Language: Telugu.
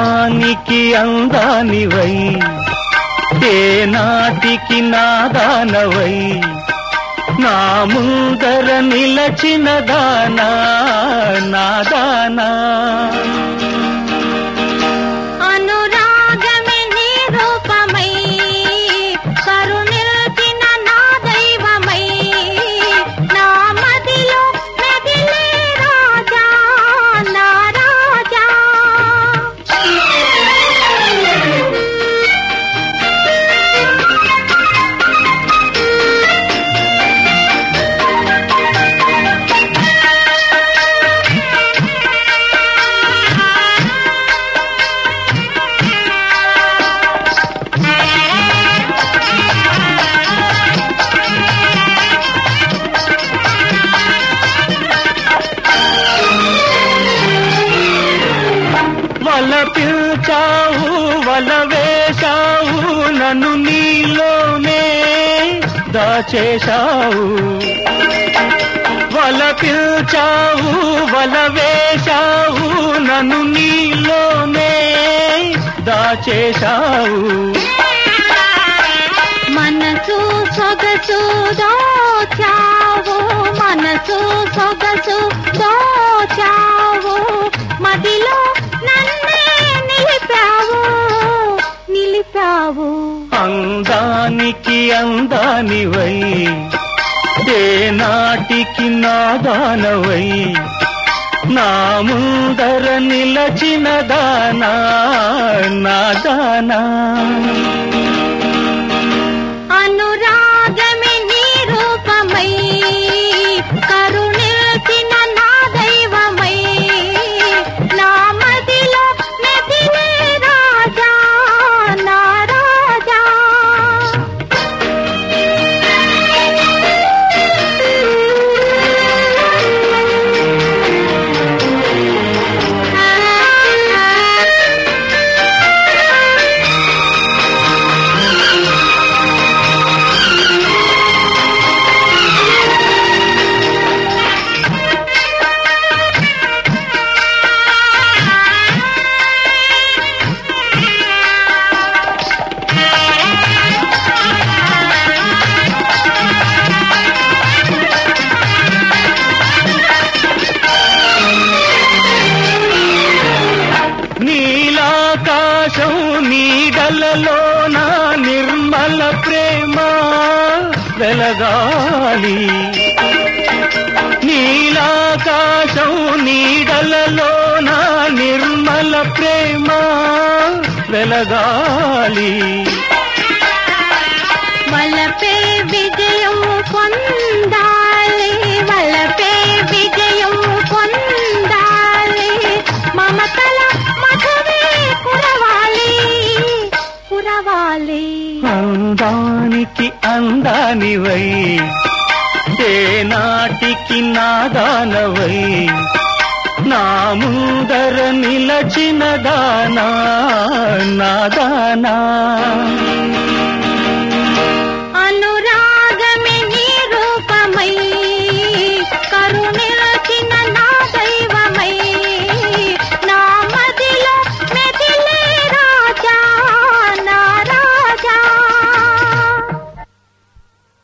అందానికి అందానివై ఏ నాటికి నాదానవై నా ముందర నిలచిన దానా నాదానా దాచేశావు నన్ను నీలోనే దాచేశావు. వల పిల్చావు వల వేశావు నన్ను నీలోనే దాచేశావు. మనసు సొగసు దాచావు మనసు సొగసు నిలిపావు అందానికి అందానివై ఏ నాటికి నాదానవై నా ముందర నిలచిన దానా నాదానా వెలగాలి. నీలాకాశం నీడలలో నా నిర్మల ప్రేమ వెలగాలి. వలపే విజయం అందానివై ఏ నాటికి నాదానవై నా ముందర నిలచిన దానా నాదానా